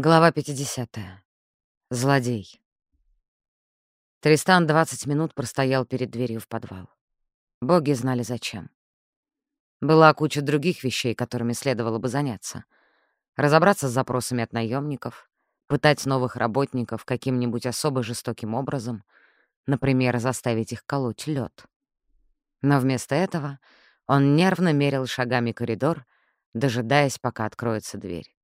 Глава 50. Злодей. Тристан 20 минут простоял перед дверью в подвал. Боги знали зачем. Была куча других вещей, которыми следовало бы заняться. Разобраться с запросами от наемников, пытать новых работников каким-нибудь особо жестоким образом, например, заставить их колоть лед. Но вместо этого он нервно мерил шагами коридор, дожидаясь, пока откроется дверь.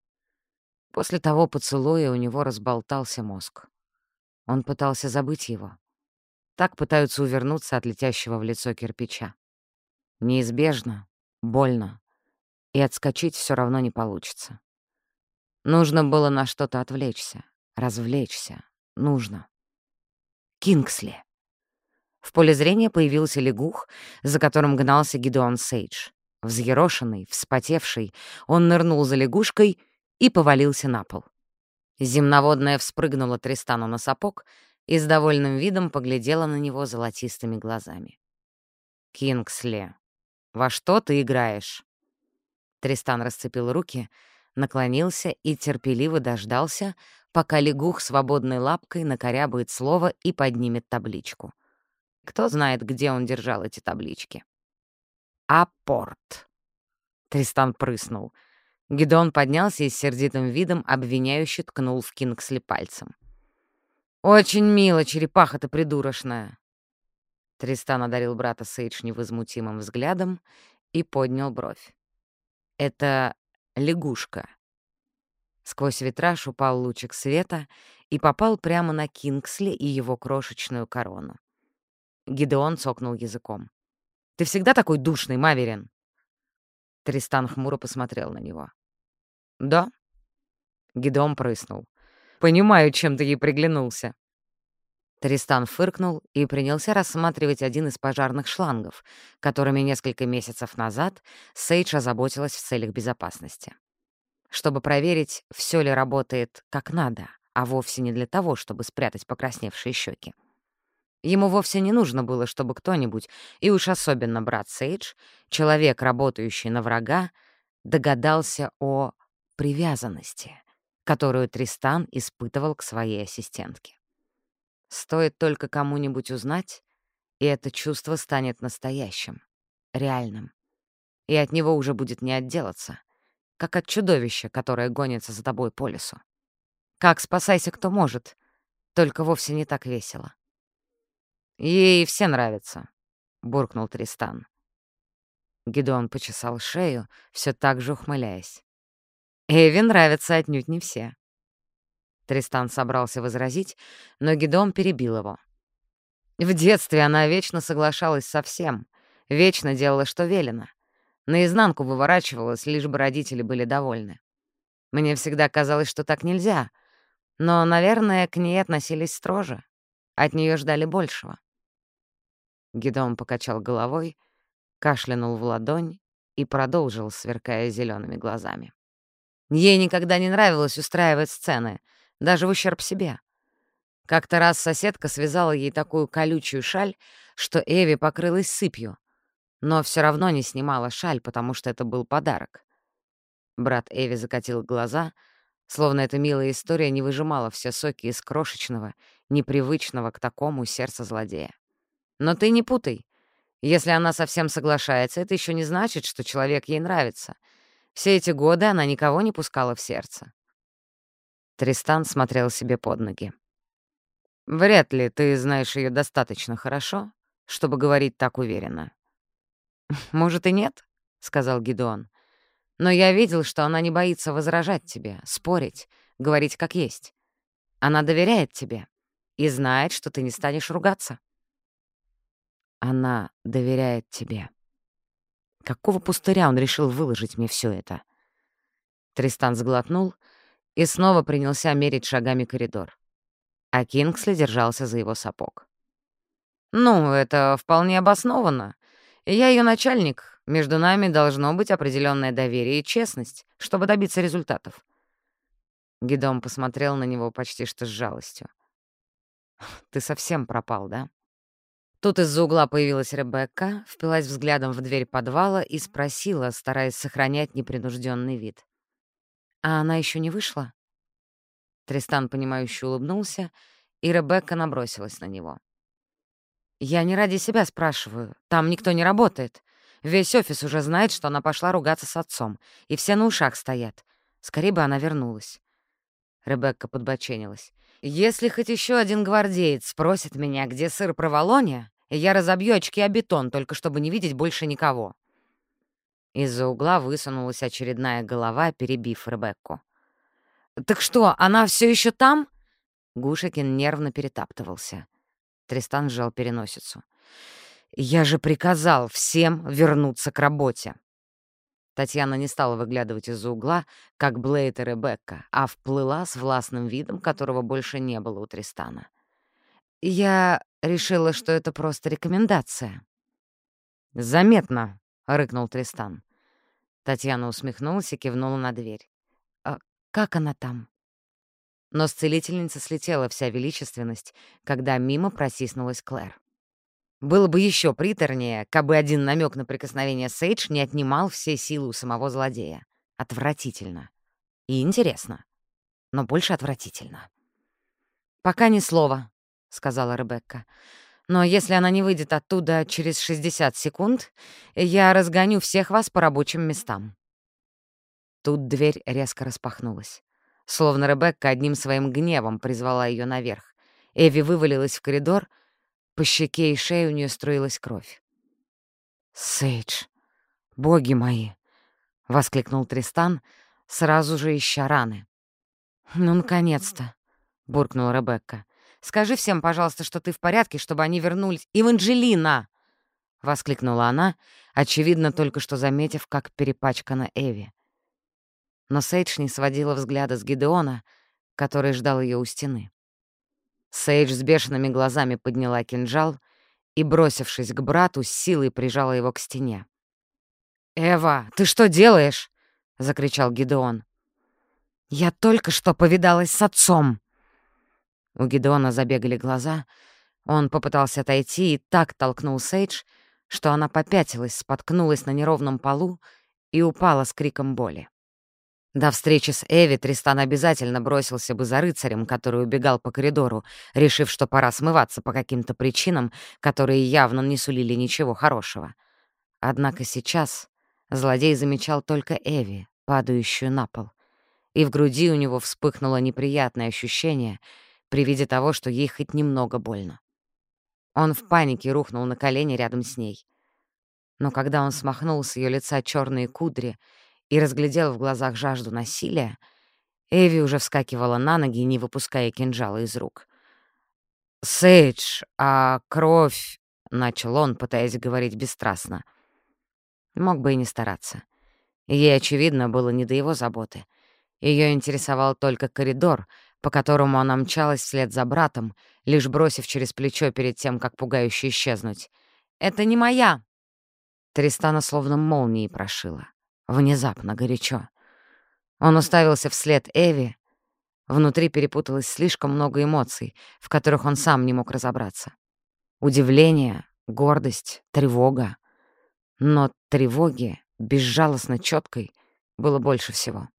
После того поцелуя у него разболтался мозг. Он пытался забыть его. Так пытаются увернуться от летящего в лицо кирпича. Неизбежно, больно, и отскочить все равно не получится. Нужно было на что-то отвлечься, развлечься. Нужно. Кингсли. В поле зрения появился лягух, за которым гнался Гидеон Сейдж. Взъерошенный, вспотевший, он нырнул за лягушкой — и повалился на пол. Земноводная вспрыгнула Тристану на сапог и с довольным видом поглядела на него золотистыми глазами. «Кингсли, во что ты играешь?» Тристан расцепил руки, наклонился и терпеливо дождался, пока лягух свободной лапкой накорябает слово и поднимет табличку. Кто знает, где он держал эти таблички. «Апорт». Тристан прыснул — Гидон поднялся и с сердитым видом обвиняюще ткнул в Кингсли пальцем. «Очень мило, черепаха-то придурочная!» Тристан одарил брата Сейдж невозмутимым взглядом и поднял бровь. «Это лягушка». Сквозь витраж упал лучик света и попал прямо на Кингсли и его крошечную корону. Гидеон цокнул языком. «Ты всегда такой душный, Маверин?» Тристан хмуро посмотрел на него. «Да?» Гидеон прыснул. «Понимаю, чем ты ей приглянулся». Тристан фыркнул и принялся рассматривать один из пожарных шлангов, которыми несколько месяцев назад Сейдж озаботилась в целях безопасности. Чтобы проверить, все ли работает как надо, а вовсе не для того, чтобы спрятать покрасневшие щеки. Ему вовсе не нужно было, чтобы кто-нибудь, и уж особенно брат Сейдж, человек, работающий на врага, догадался о привязанности, которую Тристан испытывал к своей ассистентке. Стоит только кому-нибудь узнать, и это чувство станет настоящим, реальным. И от него уже будет не отделаться, как от чудовища, которое гонится за тобой по лесу. Как спасайся, кто может, только вовсе не так весело. «Ей все нравятся», — буркнул Тристан. Гидеон почесал шею, все так же ухмыляясь. Эви нравятся отнюдь не все. Тристан собрался возразить, но Гидеон перебил его. В детстве она вечно соглашалась со всем, вечно делала, что велено. Наизнанку выворачивалась, лишь бы родители были довольны. Мне всегда казалось, что так нельзя, но, наверное, к ней относились строже. От нее ждали большего. Гидеон покачал головой, кашлянул в ладонь и продолжил, сверкая зелеными глазами. Ей никогда не нравилось устраивать сцены, даже в ущерб себе. Как-то раз соседка связала ей такую колючую шаль, что Эви покрылась сыпью, но все равно не снимала шаль, потому что это был подарок. Брат Эви закатил глаза, словно эта милая история не выжимала все соки из крошечного, непривычного к такому сердца злодея. Но ты не путай. Если она совсем соглашается, это еще не значит, что человек ей нравится. Все эти годы она никого не пускала в сердце. Тристан смотрел себе под ноги. «Вряд ли ты знаешь ее достаточно хорошо, чтобы говорить так уверенно». «Может, и нет», — сказал Гидеон. «Но я видел, что она не боится возражать тебе, спорить, говорить как есть. Она доверяет тебе и знает, что ты не станешь ругаться». Она доверяет тебе. Какого пустыря он решил выложить мне все это? Тристан сглотнул и снова принялся мерить шагами коридор. А Кингсли держался за его сапог. «Ну, это вполне обоснованно. Я ее начальник. Между нами должно быть определенное доверие и честность, чтобы добиться результатов». Гидом посмотрел на него почти что с жалостью. «Ты совсем пропал, да?» Тут из-за угла появилась Ребекка, впилась взглядом в дверь подвала и спросила, стараясь сохранять непринужденный вид. «А она еще не вышла?» Тристан, понимающе улыбнулся, и Ребекка набросилась на него. «Я не ради себя спрашиваю. Там никто не работает. Весь офис уже знает, что она пошла ругаться с отцом, и все на ушах стоят. Скорее бы она вернулась». Ребекка подбоченилась. «Если хоть еще один гвардеец спросит меня, где сыр проволония, я разобью очки о бетон, только чтобы не видеть больше никого». Из-за угла высунулась очередная голова, перебив Ребекку. «Так что, она все еще там?» Гушекин нервно перетаптывался. Тристан сжал переносицу. «Я же приказал всем вернуться к работе!» Татьяна не стала выглядывать из-за угла, как Блейд и Ребекка, а вплыла с властным видом, которого больше не было у Тристана. «Я решила, что это просто рекомендация». «Заметно», — рыкнул Тристан. Татьяна усмехнулась и кивнула на дверь. «А как она там?» Но с целительницы слетела вся величественность, когда мимо просиснулась Клэр. Было бы еще приторнее, кабы один намек на прикосновение Сейдж не отнимал все силы у самого злодея. Отвратительно. И интересно. Но больше отвратительно. «Пока ни слова», — сказала Ребекка. «Но если она не выйдет оттуда через 60 секунд, я разгоню всех вас по рабочим местам». Тут дверь резко распахнулась. Словно Ребекка одним своим гневом призвала ее наверх. Эви вывалилась в коридор, по щеке и шее у нее струилась кровь. «Сейдж, боги мои!» — воскликнул Тристан, сразу же ища раны. «Ну, наконец-то!» — буркнула Ребекка. «Скажи всем, пожалуйста, что ты в порядке, чтобы они вернулись. Эванжелина!» — воскликнула она, очевидно, только что заметив, как перепачкана Эви но Сейдж не сводила взгляда с Гидеона, который ждал ее у стены. Сейдж с бешеными глазами подняла кинжал и, бросившись к брату, с силой прижала его к стене. «Эва, ты что делаешь?» — закричал Гидеон. «Я только что повидалась с отцом!» У Гидеона забегали глаза. Он попытался отойти и так толкнул Сейдж, что она попятилась, споткнулась на неровном полу и упала с криком боли. До встречи с Эви Тристан обязательно бросился бы за рыцарем, который убегал по коридору, решив, что пора смываться по каким-то причинам, которые явно не сулили ничего хорошего. Однако сейчас злодей замечал только Эви, падающую на пол, и в груди у него вспыхнуло неприятное ощущение при виде того, что ей хоть немного больно. Он в панике рухнул на колени рядом с ней. Но когда он смахнул с ее лица черные кудри, и разглядел в глазах жажду насилия, Эви уже вскакивала на ноги, не выпуская кинжала из рук. «Сейдж, а кровь...» — начал он, пытаясь говорить бесстрастно. Мог бы и не стараться. Ей, очевидно, было не до его заботы. Ее интересовал только коридор, по которому она мчалась вслед за братом, лишь бросив через плечо перед тем, как пугающе исчезнуть. «Это не моя!» Тристана словно молнией прошила. Внезапно, горячо. Он уставился вслед Эви. Внутри перепуталось слишком много эмоций, в которых он сам не мог разобраться. Удивление, гордость, тревога. Но тревоги, безжалостно четкой, было больше всего.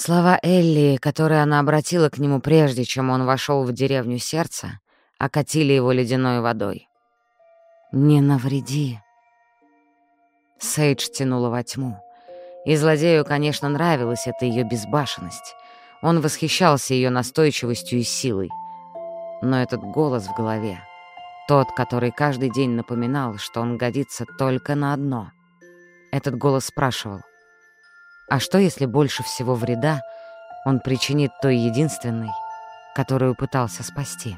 Слова Элли, которые она обратила к нему прежде, чем он вошел в деревню сердца, окатили его ледяной водой. «Не навреди», Сейдж тянула во тьму. И злодею, конечно, нравилась эта ее безбашенность. Он восхищался ее настойчивостью и силой. Но этот голос в голове, тот, который каждый день напоминал, что он годится только на одно, этот голос спрашивал, а что, если больше всего вреда он причинит той единственной, которую пытался спасти?»